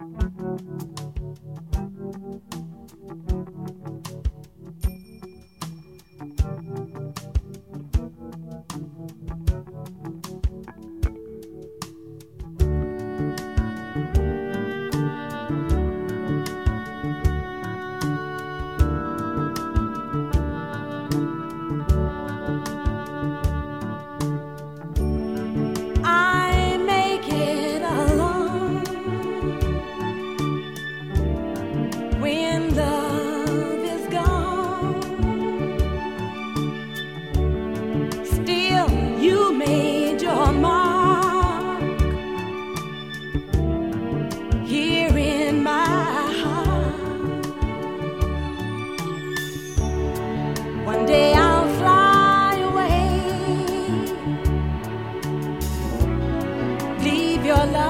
Thank you. your life.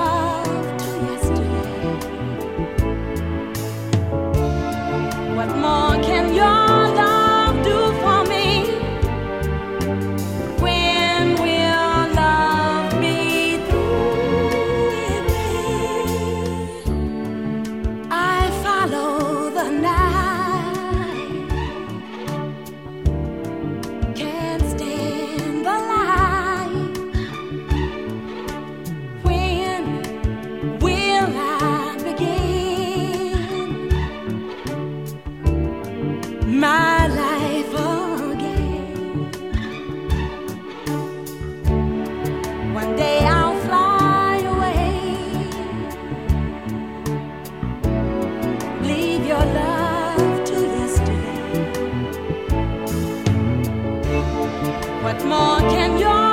your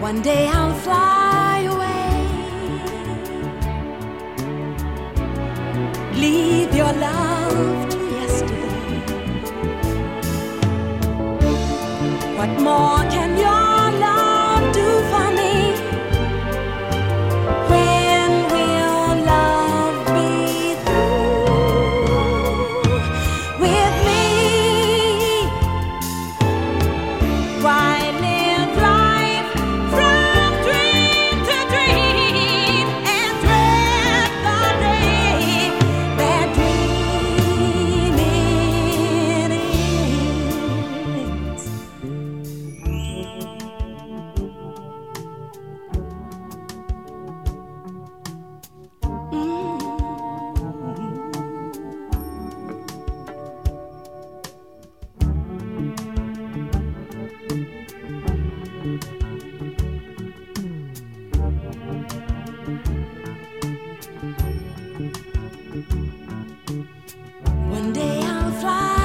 One day I'll fly away. Leave your love to yesterday. What more? One day I'll fly.